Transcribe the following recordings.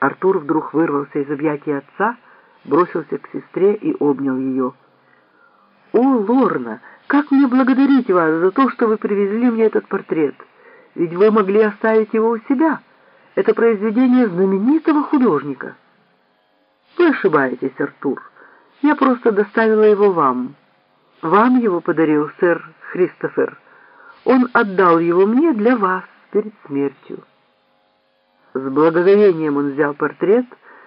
Артур вдруг вырвался из объятий отца, бросился к сестре и обнял ее. «О, Лорна, как мне благодарить вас за то, что вы привезли мне этот портрет? Ведь вы могли оставить его у себя. Это произведение знаменитого художника». «Вы ошибаетесь, Артур. Я просто доставила его вам. Вам его подарил сэр Христофер. Он отдал его мне для вас перед смертью». С благоговением он взял портрет,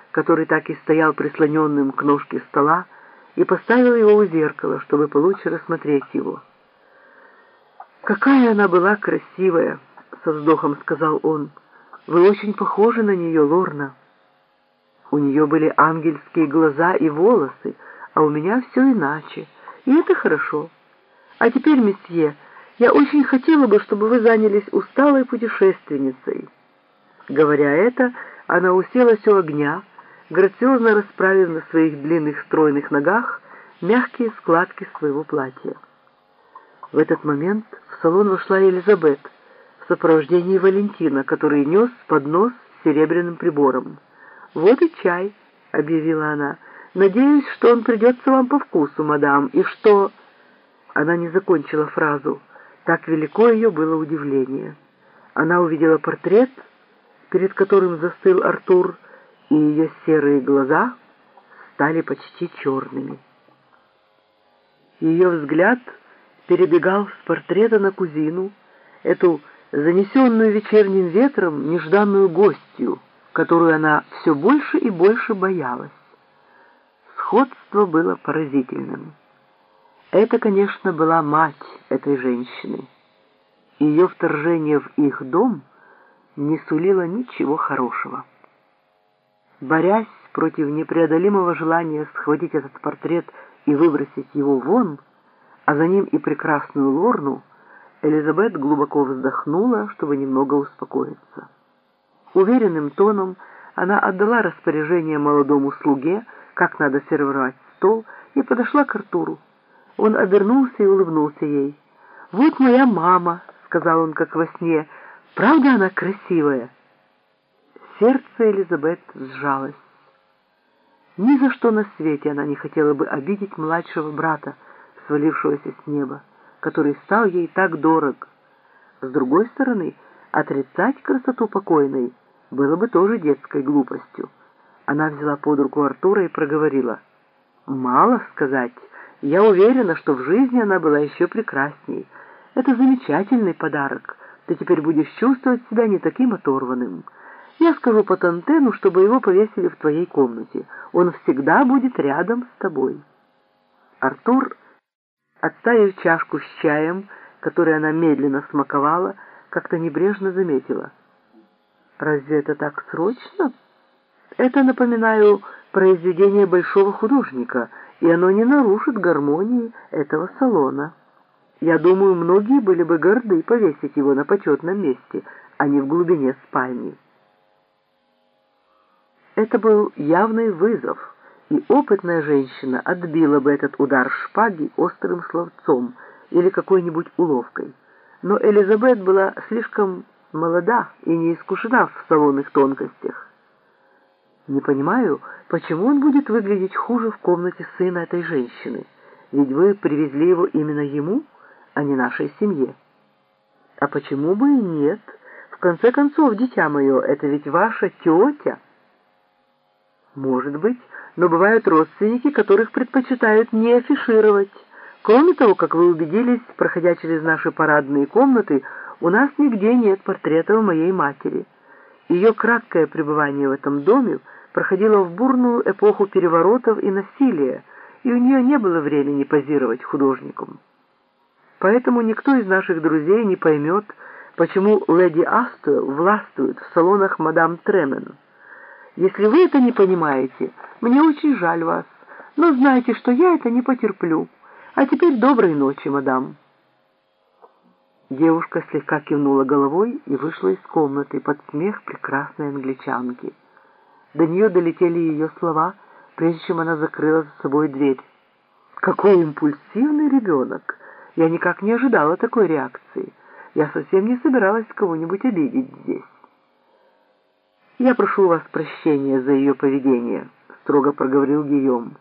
который так и стоял прислоненным к ножке стола, и поставил его у зеркала, чтобы получше рассмотреть его. «Какая она была красивая!» — со вздохом сказал он. «Вы очень похожи на нее, Лорна. У нее были ангельские глаза и волосы, а у меня все иначе, и это хорошо. А теперь, месье, я очень хотела бы, чтобы вы занялись усталой путешественницей». Говоря это, она уселась у огня, грациозно расправив на своих длинных стройных ногах мягкие складки своего платья. В этот момент в салон вошла Елизабет в сопровождении Валентина, который нес поднос с серебряным прибором. «Вот и чай», — объявила она. «Надеюсь, что он придется вам по вкусу, мадам, и что...» Она не закончила фразу. Так велико ее было удивление. Она увидела портрет, перед которым застыл Артур, и ее серые глаза стали почти черными. Ее взгляд перебегал с портрета на кузину, эту занесенную вечерним ветром нежданную гостью, которую она все больше и больше боялась. Сходство было поразительным. Это, конечно, была мать этой женщины. Ее вторжение в их дом не сулило ничего хорошего. Борясь против непреодолимого желания схватить этот портрет и выбросить его вон, а за ним и прекрасную Лорну, Элизабет глубоко вздохнула, чтобы немного успокоиться. Уверенным тоном она отдала распоряжение молодому слуге, как надо сервировать стол, и подошла к Артуру. Он обернулся и улыбнулся ей. «Вот моя мама», — сказал он, как во сне, — «правда она красивая?» Сердце Элизабет сжалось. Ни за что на свете она не хотела бы обидеть младшего брата, свалившегося с неба, который стал ей так дорог. С другой стороны, отрицать красоту покойной было бы тоже детской глупостью. Она взяла под руку Артура и проговорила. «Мало сказать. Я уверена, что в жизни она была еще прекрасней. Это замечательный подарок. Ты теперь будешь чувствовать себя не таким оторванным». Я скажу Патантену, чтобы его повесили в твоей комнате. Он всегда будет рядом с тобой. Артур, отставив чашку с чаем, которую она медленно смаковала, как-то небрежно заметила. «Разве это так срочно?» «Это, напоминаю, произведение большого художника, и оно не нарушит гармонии этого салона. Я думаю, многие были бы горды повесить его на почетном месте, а не в глубине спальни». Это был явный вызов, и опытная женщина отбила бы этот удар шпаги острым словцом или какой-нибудь уловкой. Но Элизабет была слишком молода и не искушена в салонных тонкостях. Не понимаю, почему он будет выглядеть хуже в комнате сына этой женщины, ведь вы привезли его именно ему, а не нашей семье. А почему бы и нет? В конце концов, дитя мое, это ведь ваша тетя. Может быть, но бывают родственники, которых предпочитают не афишировать. Кроме того, как вы убедились, проходя через наши парадные комнаты, у нас нигде нет портрета моей матери. Ее краткое пребывание в этом доме проходило в бурную эпоху переворотов и насилия, и у нее не было времени позировать художником. Поэтому никто из наших друзей не поймет, почему леди Астуэлл властвует в салонах мадам Тремен. Если вы это не понимаете, мне очень жаль вас, но знайте, что я это не потерплю. А теперь доброй ночи, мадам». Девушка слегка кивнула головой и вышла из комнаты под смех прекрасной англичанки. До нее долетели ее слова, прежде чем она закрыла за собой дверь. «Какой импульсивный ребенок! Я никак не ожидала такой реакции. Я совсем не собиралась кого-нибудь обидеть здесь». «Я прошу у вас прощения за ее поведение», — строго проговорил Гийом.